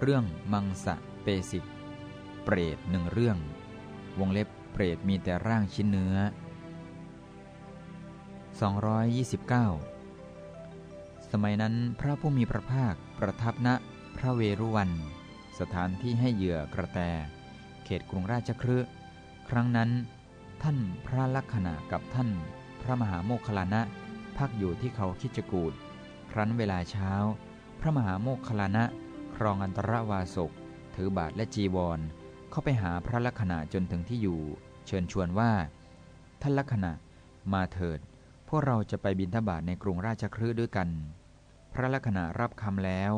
เรื่องมังสะเปสิก เปรตหนึ่งเรื่อง วงเล็บเปรตมีแต่ร่างชิ้นเนื้อ 229 สมัยนั้นพระผู้มีพระภาคประทับณพระเวรุวัน สถานที่ให้เหยื่อกระแต เขตกรุงราชครืครั้งนั้น ท่านพระลักษณะกับท่าน พระมหาโมคคลานะพักอยู่ที่เขาคิจกูดครั้นเวลาเช้า พระมหาโมคคลานะ ครองอันตรวาสก ถือบาทและจีวร เข้าไปหาพระลักษณะจนถึงที่อยู่ เชิญชวนว่า ท่านลักษณะมาเถิด พวกเราจะไปบินทบาทในกรุงราชครืด้วยกัน พระลักษณะรับคำแล้ว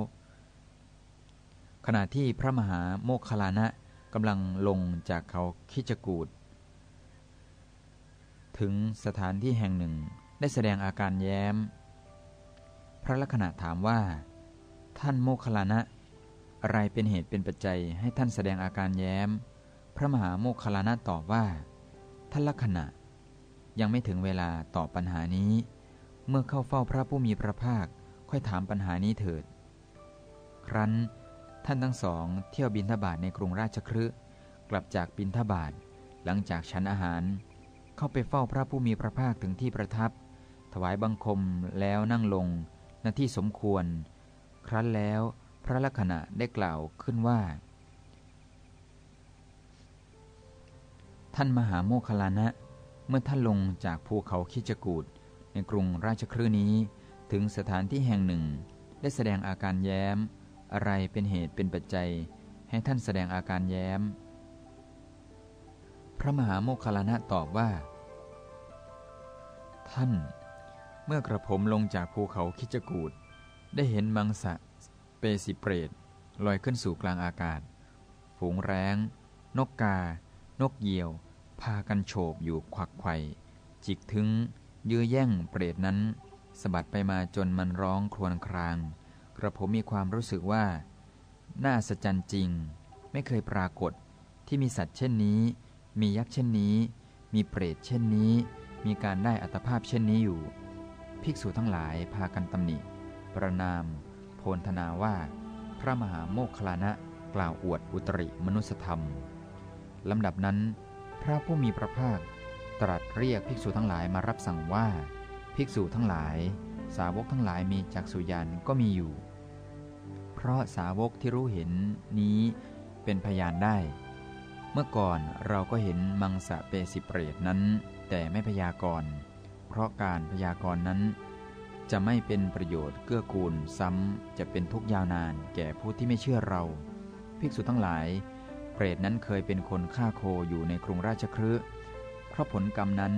ขณะที่พระมหาโมคคลานะกำลังลงจากเขาคิจกูดถึงสถานที่แห่งหนึ่งได้แสดงอาการแย้ม พระลักษณะถามว่า ท่านโมคคลานะ อะไรเป็นเหตุเป็นปัจจัยให้ท่านแสดงอาการแย้ม พระมหาโมคคลานะตอบว่าท่านลักษณะ ยังไม่ถึงเวลาตอบปัญหานี้ เมื่อเข้าเฝ้าพระผู้มีพระภาคค่อยถามปัญหานี้เถิด ครั้นท่านทั้งสองเที่ยวบินทบาทในกรุงราชครืกลับจากบินทบาทหลังจากฉันอาหาร เข้าไปเฝ้าพระผู้มีพระภาคถึงที่ประทับ ถวายบังคมแล้วนั่งลงณที่สมควร ครั้นแล้ว ระลักษณะได้กล่าวขึ้นว่า ท่านมหาโมคคลานะ เมื่อท่านลงจากภูเขาคิจกูดในกรุงราชครืนี้ ถึงสถานที่แห่งหนึ่ง ได้แสดงอาการแย้ม อะไรเป็นเหตุเป็นปัจจัย ให้ท่านแสดงอาการแย้ม พระมหาโมคคลานะตอบว่า ท่าน เมื่อกระผมลงจากภูเขาคิจกูดได้เห็นมังสะ เปสิเปรตลอยขึ้นสู่กลางอากาศ ฝูงแร้ง นกกา นกเหยี่ยว พากันโฉบอยู่ควักไข่จิกถึงยื้อแย่งเปรตนั้นสะบัดไปมาจนมันร้องครวญคราง กระผมมีความรู้สึกว่า น่าสะใจจริง ไม่เคยปรากฏที่มีสัตว์เช่นนี้ มียักษ์เช่นนี้ มีเปรตเช่นนี้ มีการได้อัตภาพเช่นนี้อยู่ ภิกษุทั้งหลายพากันตำหนิ ประนาม พลธนาว่า พระมหาโมคคลานะกล่าวอวดอุตริมนุสธรรมลำดับนั้น พระผู้มีพระภาคตรัสเรียกภิกษุทั้งหลายมารับสั่งว่า ภิกษุทั้งหลาย สาวกทั้งหลายมีจักสุญานก็มีอยู่ เพราะสาวกที่รู้เห็นนี้เป็นพยานได้ เมื่อก่อนเราก็เห็นมังสะเปสิเปรตนั้น แต่ไม่พยากรณ์เพราะการพยากรณ์นั้น จะไม่เป็นประโยชน์เกื้อกูลซ้ำจะเป็นทุกยาวนานแก่ผู้ที่ไม่เชื่อเรา ภิกษุทั้งหลาย เปรตนั้นเคยเป็นคนฆ่าโคอยู่ในกรุงราชครืเพราะผลกรรมนั้น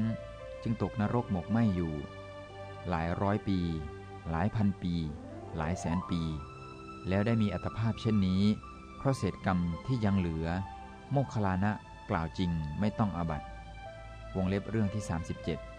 จึงตกนรกหมกไหมอยู่ หลายร้อยปี หลายพันปี หลายแสนปี แล้วได้มีอัตภาพเช่นนี้ เพราะเศษกรรมที่ยังเหลือ โมคคลานะกล่าวจริงไม่ต้องอาบัตวงเล็บเรื่องที่ 37